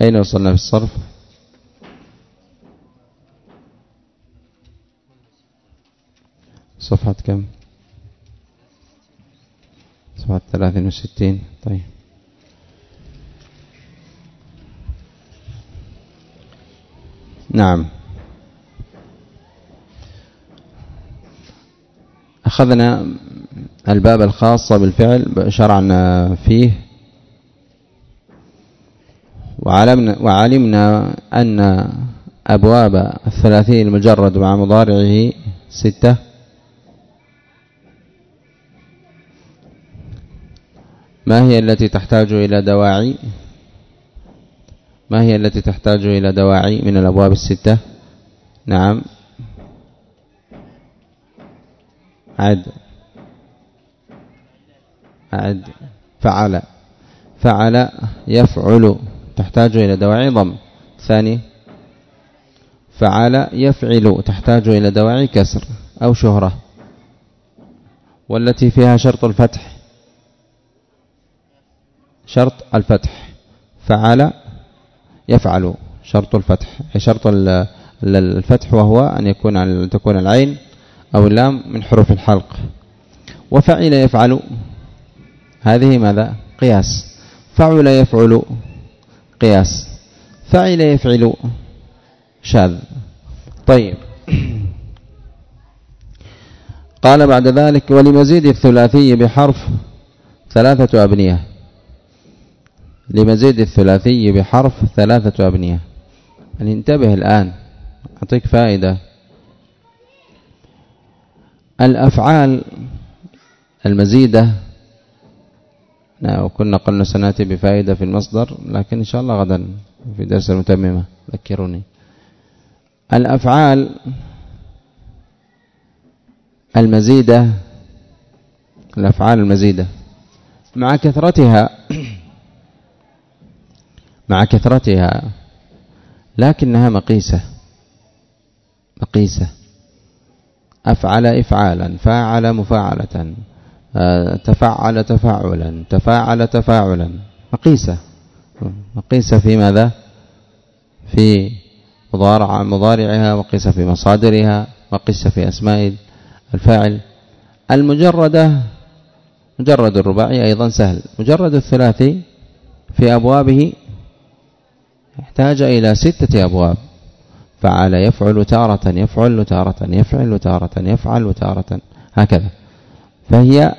أين وصلنا في الصرف؟ صفحة كم؟ صفحة 63 طيب. نعم. أخذنا الباب الخاص بالفعل شرعنا فيه. وعلمنا, وعلمنا أن أبواب الثلاثي المجرد مع مضارعه ستة. ما هي التي تحتاج إلى دواعي؟ ما هي التي تحتاج إلى دواعي من الأبواب الستة؟ نعم. عد. عد. فعل. فعل يفعل. تحتاج إلى دواعي ضم. ثاني فعل يفعل تحتاج إلى دواعي كسر أو شهرة. والتي فيها شرط الفتح. شرط الفتح. فعل يفعل شرط الفتح. شرط الفتح وهو أن يكون أن تكون العين أو اللام من حروف الحلق. وفعل يفعل. هذه ماذا؟ قياس. فعل يفعل قياس فعل يفعل شاذ. طيب. قال بعد ذلك ولمزيد الثلاثي بحرف ثلاثة أبنية. لمزيد الثلاثي بحرف ثلاثة أبنية. يعني انتبه الآن. أعطيك فائدة. الأفعال المزيدة وكنا قلنا سنأتي بفائدة في المصدر لكن إن شاء الله غدا في درس المتممة. ذكروني. الأفعال المزيدة الأفعال المزيدة. مع كثرتها مع كثرتها لكنها مقيسة. مقيسة. أفعل إفعالا فاعل مفاعلة. تفعل تفاعلا تفاعل تفاعلا. مقيسة. مقيسة في ماذا؟ في مضارع مضارعها مقيسة في مصادرها مقيسة في أسماء الفاعل. المجردة مجرد الرباعي أيضا سهل. مجرد الثلاثي في أبوابه يحتاج إلى ستة أبواب. فعل يفعل تارة يفعل تارة يفعل تارة يفعل تارة هكذا. فهي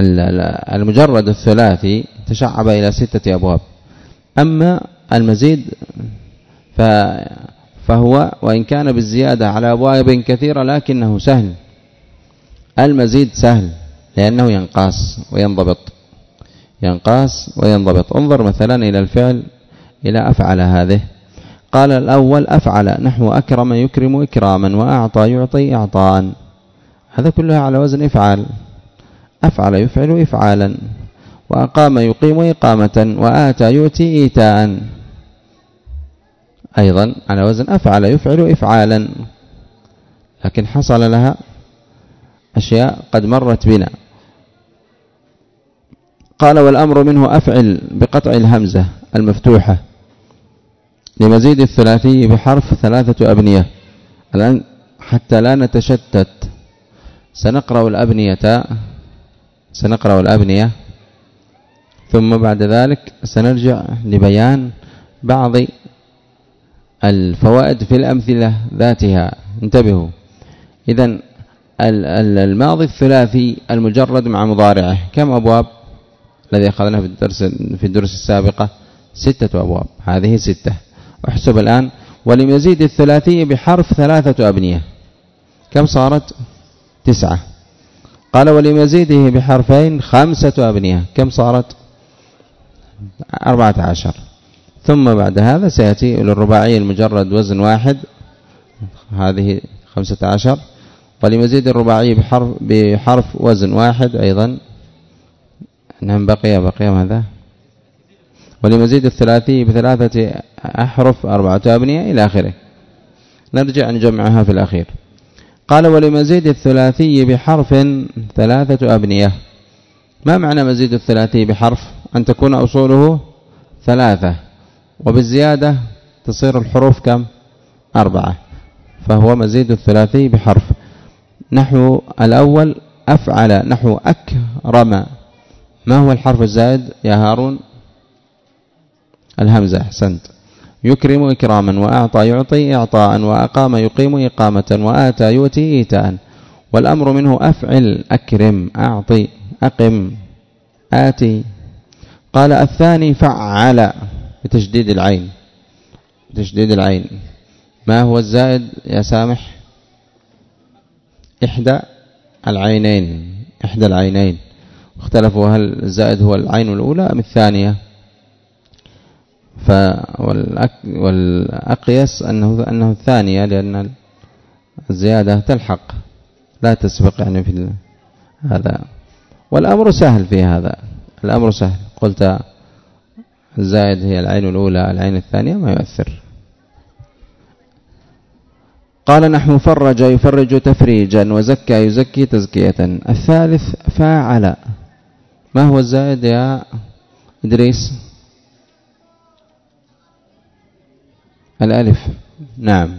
المجرد الثلاثي تشعب إلى ستة أبواب. أما المزيد فهو وإن كان بالزيادة على أبواب كثيرة لكنه سهل. المزيد سهل لأنه ينقاس وينضبط. ينقاس وينضبط. انظر مثلا إلى الفعل إلى أفعل هذه. قال الأول أفعل نحو أكرم يكرم إكراما وأعطى يعطي إعطاء. هذا كلها على وزن إفعال. أفعل يفعل إفعالا وأقام يقيم إقامة وآتى يؤتي إيتاء. أيضا على وزن أفعل يفعل إفعالا. لكن حصل لها أشياء قد مرت بنا. قال والأمر منه أفعل بقطع الهمزة المفتوحة لمزيد الثلاثي بحرف ثلاثة أبنية. الآن حتى لا نتشتت سنقرأ الأبنية سنقرأ الأبنية. ثم بعد ذلك سنرجع لبيان بعض الفوائد في الأمثلة ذاتها. انتبهوا. إذا الماضي الثلاثي المجرد مع مضارعه. كم أبواب؟ الذي أخذناه في الدرس في الدروس السابقة. ستة أبواب. هذه ستة. احسب الآن. ولمزيد الثلاثي بحرف ثلاثة أبنية. كم صارت؟ تسعة. قال ولمزيده بحرفين خمسة أبنية. كم صارت؟ أربعة عشر. ثم بعد هذا سيأتي للرباعي المجرد وزن واحد. هذه خمسة عشر. ولمزيد الرباعي بحرف, بحرف وزن واحد أيضا. نعم بقي بقي ماذا؟ ولمزيد الثلاثي بثلاثة أحرف أربعة أبنية إلى آخره. نرجع نجمعها في الأخير. قال ولمزيد الثلاثي بحرف ثلاثة أبنية. ما معنى مزيد الثلاثي بحرف؟ أن تكون أصوله ثلاثة وبالزيادة تصير الحروف كم؟ أربعة. فهو مزيد الثلاثي بحرف. نحو الأول أفعل نحو أكرم. ما هو الحرف الزائد يا هارون؟ الهمزة أحسنت. يكرم إكراما وأعطى يعطي إعطاء وأقام يقيم إقامة وآتى يؤتي إيتاء. والأمر منه أفعل أكرم أعطي أقم آتي. قال الثاني فعل بتشديد العين. بتشديد العين. ما هو الزائد يا سامح؟ إحدى العينين إحدى العينين. اختلفوا هل الزائد هو العين الأولى أم الثانية. والأقيس أنه, أنه الثانية لأن الزيادة تلحق لا تسبق يعني في هذا. والأمر سهل في هذا الأمر سهل. قلت الزائد هي العين الأولى العين الثانية ما يؤثر. قال نحو فرج يفرج تفريجا وزكى يزكي تزكية. الثالث فاعل. ما هو الزائد يا إدريس؟ الألف. نعم.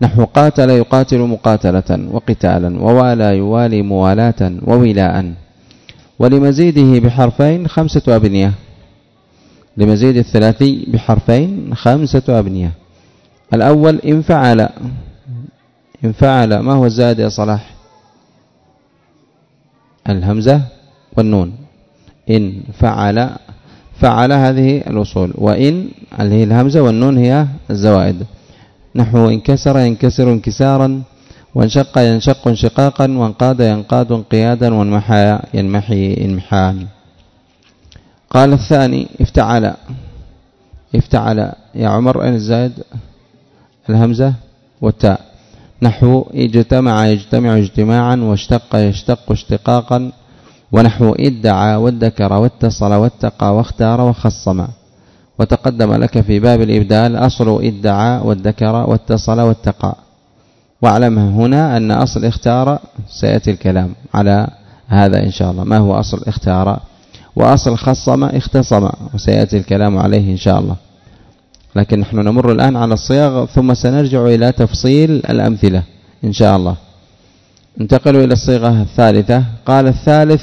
نحو قاتل يقاتل مقاتلة وقتالا ووالى يوالي موالاة وولاء. ولمزيده بحرفين خمسة أبنية. لمزيد الثلاثي بحرفين خمسة أبنية. الأول إن فعل. إن فعل. ما هو الزائد يا صلاح؟ الهمزة والنون. إن فعل فعل هذه الوصول وإن اللي هي الهمزة والنون هي الزوائد. نحو انكسر ينكسر انكسارا وانشق ينشق انشقاقا وانقاد ينقاد انقيادا وانمحى ينمحي انمحان قال الثاني افتعل. افتعل. يا عمر أين الزائد؟ الهمزة والتاء. نحو اجتمع يجتمع اجتماعا واشتق يشتق اشتقاقا. ونحو ادعى وادكر واتصل واتقى واختار وخصم. وتقدم لك في باب الإبدال أصل ادعى وادكر واتصل واتقى. واعلم هنا أن أصل اختار سيأتي الكلام على هذا إن شاء الله. ما هو أصل اختار؟ وأصل خصم اختصم. وسيأتي الكلام عليه إن شاء الله. لكن نحن نمر الآن على الصياغ ثم سنرجع إلى تفصيل الأمثلة إن شاء الله. انتقلوا إلى الصيغة الثالثة. قال الثالث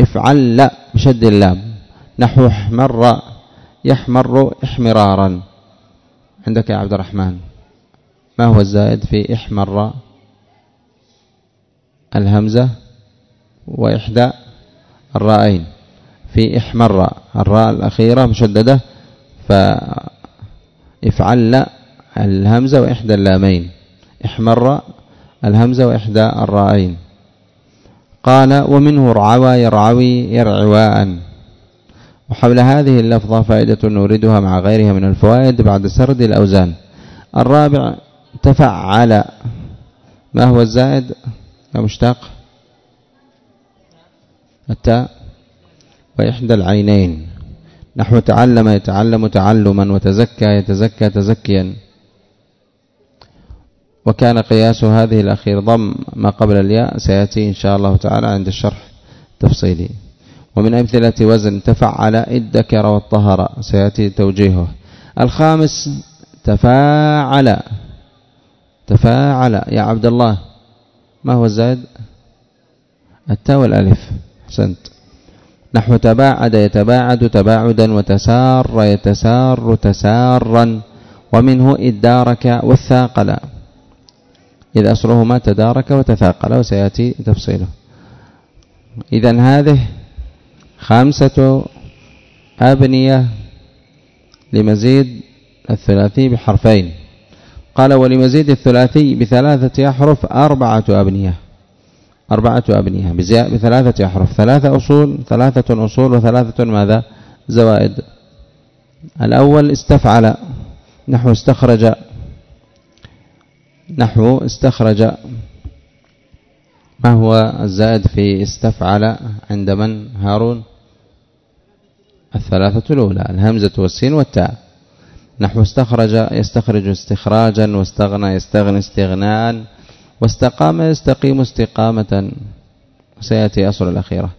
افعل لا بشد اللام. نحو احمر يحمر إحمرارا. عندك يا عبد الرحمن. ما هو الزائد في احمر الهمزة وإحدى الرائين. في احمر الراء الأخيرة مشددة فافعل الهمزة وإحدى اللامين. احمر الهمزة وإحدى الرائين. قال ومنه رعوى يرعوي يرعواء وحول هذه اللفظة فائدة نوردها مع غيرها من الفوائد بعد سرد الأوزان. الرابع تفعل. ما هو الزائد؟ يا مشتاق؟ التاء. وإحدى العينين. نحو تعلم يتعلم تعلما وتزكى يتزكى تزكيا. وكان قياس هذه الأخير ضم ما قبل الياء سيأتي إن شاء الله تعالى عند الشرح تفصيلي. ومن أمثلة وزن تفعل ادكر والطهر سيأتي توجيهه. الخامس تفاعل. تفاعل. يا عبد الله ما هو الزائد؟ التاء والألف. أحسنت. نحو تباعد يتباعد تباعدا وتسار يتسار تسارا. ومنه ادارك والثاقل. إذا أصلهما تدارك وتثاقل وسيأتي تفصيله. إذا هذه خمسة أبنية لمزيد الثلاثي بحرفين. قال ولمزيد الثلاثي بثلاثة أحرف أربعة أبنية. أربعة أبنية بثلاثة أحرف. ثلاثة أصول ثلاثة أصول وثلاثة ماذا؟ زوائد. الأول استفعل نحو استخرج نحو استخرج. ما هو الزائد في استفعل عند من؟ هارون. الثلاثة الأولى الهمزة والسين والتاء. نحو استخرج يستخرج استخراجا واستغنى يستغني استغناء واستقام يستقيم استقامة. سيأتي أصل الأخيرة.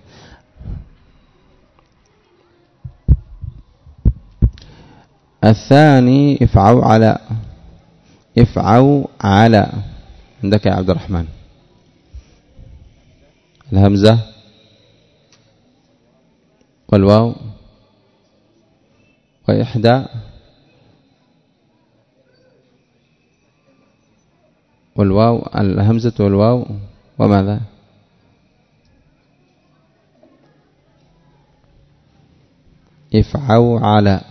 الثاني افعوا على. افعوا على. عندك يا عبد الرحمن. الهمزة. والواو. وإحدى. والواو. الهمزة والواو. وماذا؟ افعوا على.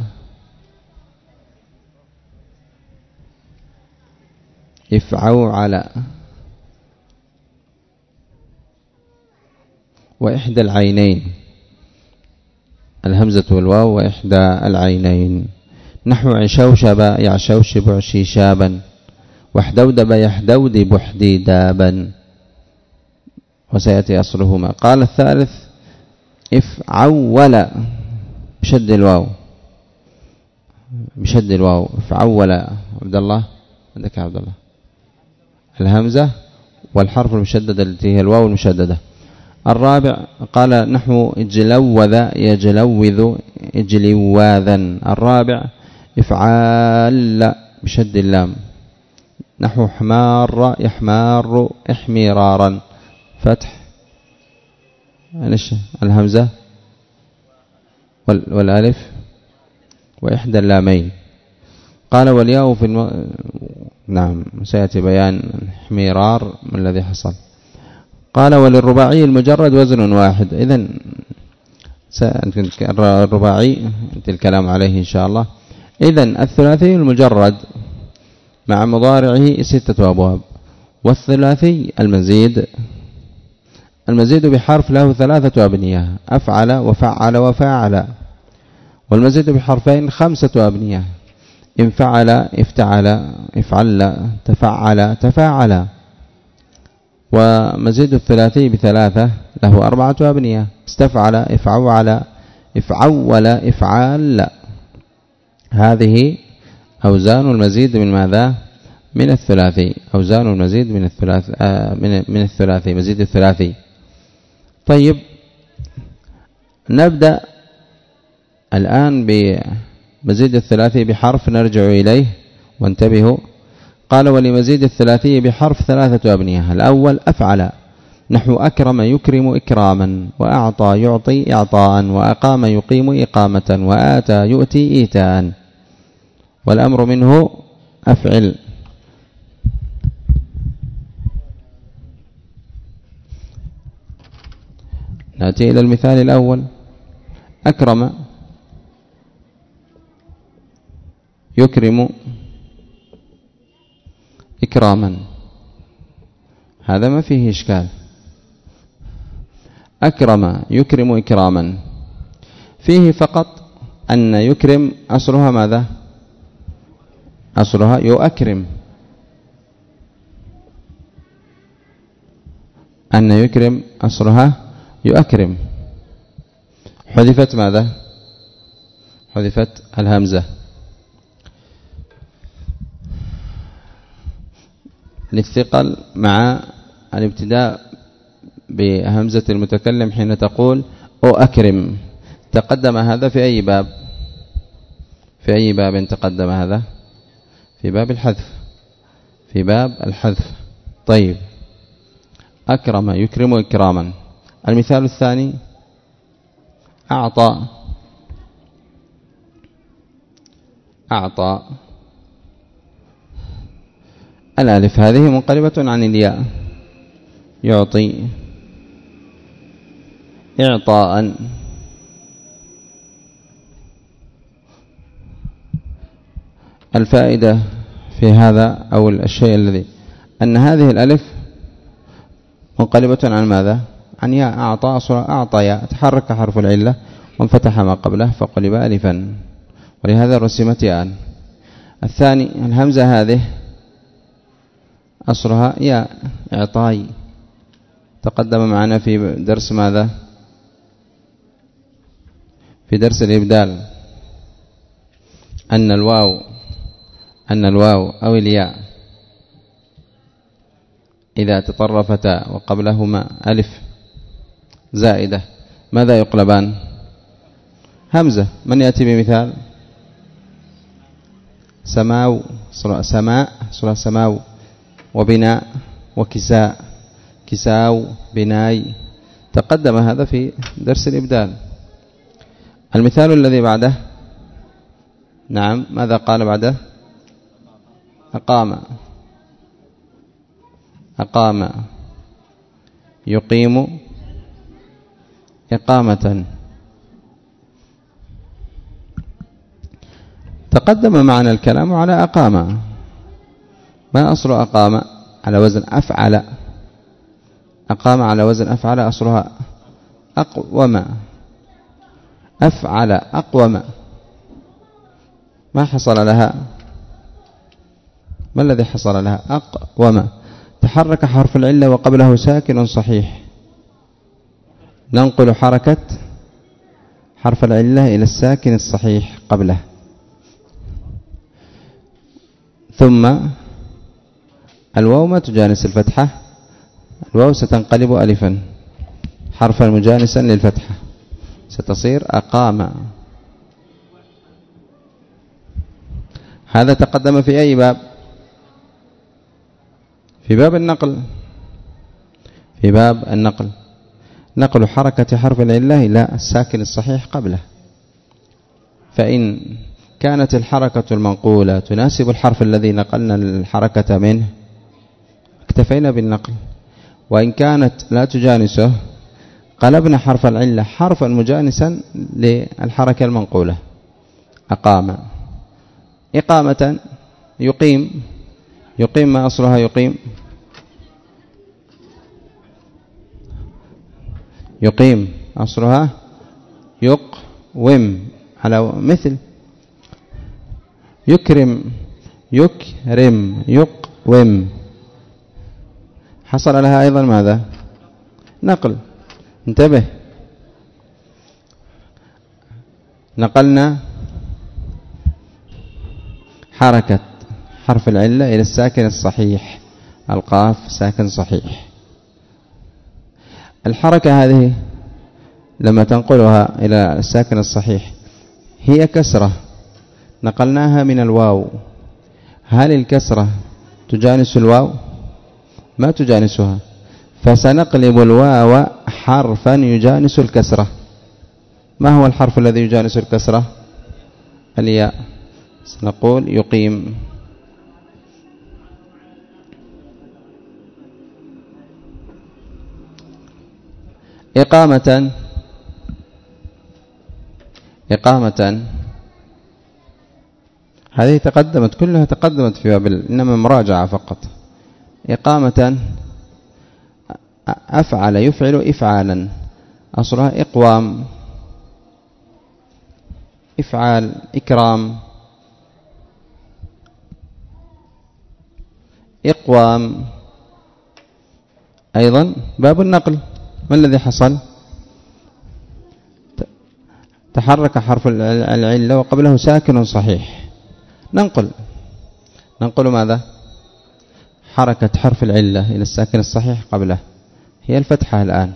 افعوا على وإحدى العينين الهمزة والواو وإحدى العينين. نحو عشوشب يعشوشب عشيشابا واحدودب يحدودب احديدابا وسيأتي أصلهما. قال الثالث افعول بشد الواو. بشد الواو. افعول عبد الله؟ عندك عبد الله. الهمزة والحرف المشدد التي هي الواو المشددة. الرابع قال نحو اجلوذ يجلوذ اجلواذا الرابع افعال بشد اللام. نحو حمار يحمار احمرارا. فتح. الهمزة والألف وإحدى اللامين. قال والياء في. نعم. سيأتي بيان حميرار ما الذي حصل. قال وللرباعي المجرد وزن واحد. إذا الرباعي الكلام عليه إن شاء الله. إذا الثلاثي المجرد مع مضارعه ستة أبواب. والثلاثي المزيد. المزيد بحرف له ثلاثة أبنية. أفعل وفعل وفاعل. والمزيد بحرفين خمسة أبنية. إن فعل افتعل افعل تفعل تفاعل. ومزيد الثلاثي بثلاثة له أربعة أبنية. استفعل افعول افعول افعال. هذه أوزان المزيد من ماذا؟ من الثلاثي. أوزان المزيد من الثلاث آه، من من الثلاثي مزيد الثلاثي. طيب نبدأ الآن بمزيد الثلاثي بحرف نرجع إليه. وانتبهوا. قال ولمزيد الثلاثي بحرف ثلاثة أبنية. الأول أفعل. نحو أكرم يكرم إكراما وأعطى يعطي إعطاء وأقام يقيم إقامة وآتى يؤتي إيتاء. والأمر منه أفعل. نأتي إلى المثال الأول. أكرم. يكرم إكراما. هذا ما فيه إشكال. أكرم يكرم إكراما. فيه فقط أن يكرم أصلها ماذا؟ أصلها يؤكرم. أن يكرم أصلها يؤكرم. حذفت ماذا؟ حذفت الهمزة. للثقل مع الابتداء بهمزة المتكلم حين تقول أو أكرم تقدم هذا في أي باب؟ في أي باب تقدم هذا؟ في باب الحذف. في باب الحذف. طيب. أكرم يكرم إكراما. المثال الثاني أعطى. أعطى. الألف. هذه منقلبة عن الياء. يعطي. إعطاء. الفائدة في هذا أو الشيء الذي. أن هذه الألف منقلبة عن ماذا؟ عن ياء. أعطى أصلا أعطى ياء. تحرك حرف العلة وانفتح ما قبله فقلب ألفا. ولهذا رسمت ياء. الثاني الهمزة هذه أصلها ياء إعطاي. تقدم معنا في درس ماذا؟ في درس الإبدال. أن الواو أن الواو أو الياء. إذا تطرفتا وقبلهما ألف. زائدة. ماذا يقلبان؟ همزة. من يأتي بمثال؟ سماو سماء سماو. وبناء وكساء كساو بناي. تقدم هذا في درس الإبدال. المثال الذي بعده. نعم ماذا قال بعده؟ أقام. أقام. يقيم إقامة. تقدم معنا الكلام على أقام. ما أصل أقام على وزن أفعل؟ أقام على وزن أفعل أصلها أقوم. أفعل أقوم. ما حصل لها؟ ما الذي حصل لها؟ أقوم. تحرك حرف العلة وقبله ساكن صحيح. ننقل حركة حرف العلة إلى الساكن الصحيح قبله. ثم الواو ما تجانس الفتحة؟ الواو ستنقلب ألفا. حرفا مجانسا للفتحة. ستصير أقام هذا تقدم في أي باب؟ في باب النقل. في باب النقل. نقل حركة حرف العلة إلى الساكن الصحيح قبله. فإن كانت الحركة المنقولة تناسب الحرف الذي نقلنا الحركة منه اكتفينا بالنقل. وإن كانت لا تجانسه قلبنا حرف العلة حرفا مجانسا للحركة المنقولة. أقام. إقامة يقيم. يقيم ما أصلها يقيم. يقيم أصلها يقوم. على مثل. يكرم. يكرم. يقوم. حصل لها أيضا ماذا؟ نقل. انتبه. نقلنا حركة حرف العلة إلى الساكن الصحيح. القاف ساكن صحيح. الحركة هذه لما تنقلها إلى الساكن الصحيح هي كسرة. نقلناها من الواو. هل الكسرة تجانس الواو؟ ما تجانسها؟ فسنقلب الواو حرفا يجانس الكسرة. ما هو الحرف الذي يجانس الكسرة؟ الياء. سنقول يقيم. إقامة. إقامة. هذه تقدمت كلها تقدمت في باب إنما مراجعة فقط. إقامة أفعل يفعل إفعالا. أصلها إقوام إفعال إكرام. إقوام. أيضا باب النقل. ما الذي حصل؟ تحرك حرف العلة وقبله ساكن صحيح. ننقل. ننقل ماذا؟ حركة حرف العلة إلى الساكن الصحيح قبله. هي الفتحة الآن.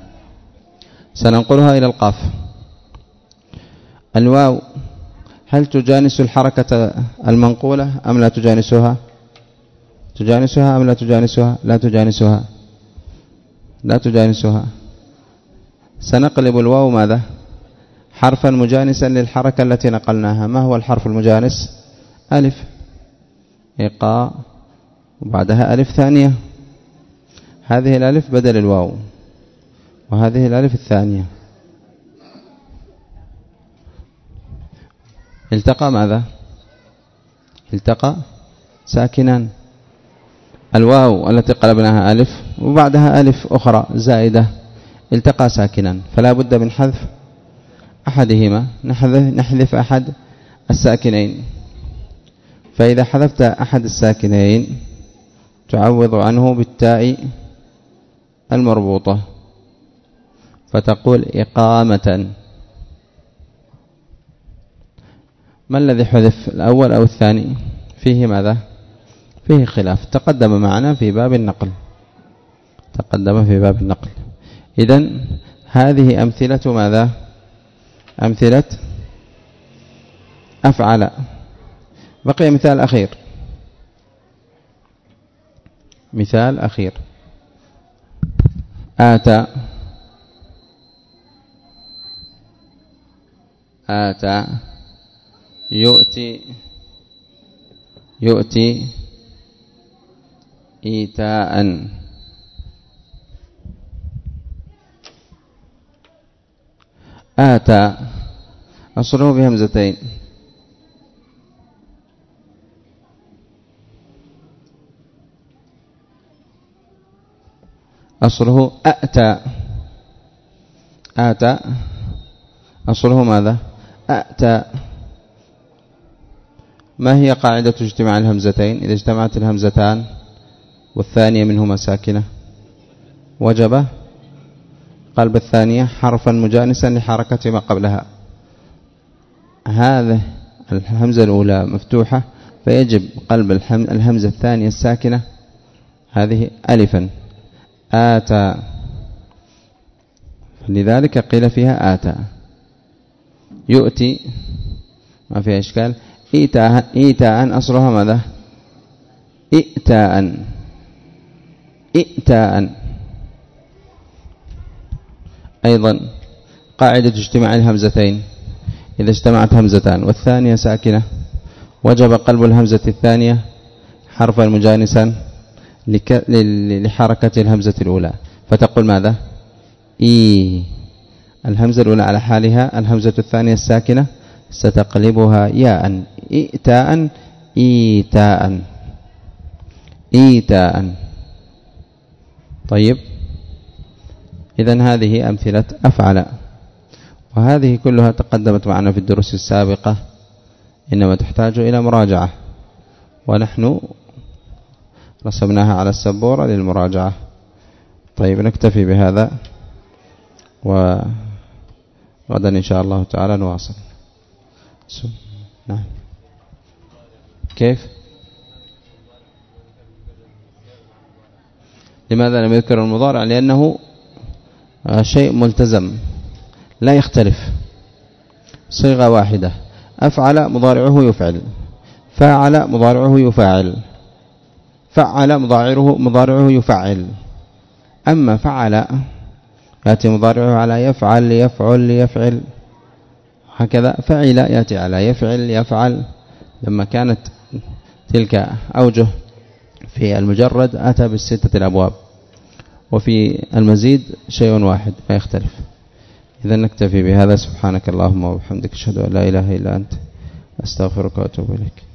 سننقلها إلى القاف. الواو هل تجانس الحركة المنقولة أم لا تجانسها؟ تجانسها أم لا تجانسها؟ لا تجانسها. لا تجانسها. سنقلب الواو ماذا؟ حرفا مجانسا للحركة التي نقلناها. ما هو الحرف المجانس؟ ألف. إيقاء وبعدها ألف ثانية. هذه الألف بدل الواو. وهذه الألف الثانية. التقى ماذا؟ التقى ساكنان الواو التي قلبناها ألف وبعدها ألف أخرى زائدة. التقى ساكنا. فلا بد من حذف أحدهما. نحذف أحد الساكنين. فإذا حذفت أحد الساكنين تعوض عنه بالتاء المربوطة. فتقول إقامة. ما الذي حذف الأول أو الثاني؟ فيه ماذا؟ فيه خلاف. تقدم معنا في باب النقل. تقدم في باب النقل. إذا هذه أمثلة ماذا؟ أمثلة أفعل. بقي مثال أخير. مثال أخير. آتى آتى يؤتي. يؤتي. إيتاء. آتى أصله بهمزتين. أصله أأتى. آتى. أصله ماذا؟ أأتى. ما هي قاعدة اجتماع الهمزتين؟ إذا اجتمعت الهمزتان والثانية منهما ساكنة. وجب. قلب الثانية حرفا مجانسا لحركة ما قبلها. هذا الهمزة الأولى مفتوحة فيجب قلب الهمزة الثانية الساكنة. هذه ألفا. آتى لذلك قيل فيها آتى يؤتي. ما فيها إشكال. إيتاء إيتاء أصلها ماذا؟ إئتاء. إئتاء. أيضا قاعدة اجتماع الهمزتين. إذا اجتمعت همزتان. والثانية ساكنة. وجب قلب الهمزة الثانية حرفا مجانسا. لحركة الهمزة الأولى. فتقول ماذا؟ إي. الهمزة الأولى على حالها الهمزة الثانية الساكنة ستقلبها ياء. إئتاء إيتاء. إيتاء. طيب. إذا هذه أمثلة أفعل. وهذه كلها تقدمت معنا في الدروس السابقة. إنما تحتاج إلى مراجعة. ونحن رسمناها على السبورة للمراجعة. طيب نكتفي بهذا وغدا إن شاء الله تعالى نواصل. نعم. كيف؟ لماذا لم يذكر المضارع؟ لأنه شيء ملتزم لا يختلف. صيغة واحدة أفعل مضارعه يفعل فاعل مضارعه يفاعل. فعل مضارعه مضارعه يفعل. أما فعل يأتي مضارعه على يفعل يفعل ليفعل. هكذا فعل يأتي على يفعل يفعل لما كانت تلك أوجه في المجرد أتى بالستة الأبواب. وفي المزيد شيء واحد ما يختلف. إذا نكتفي بهذا سبحانك اللهم وبحمدك أشهد أن لا إله إلا أنت أستغفرك وأتوب إليك.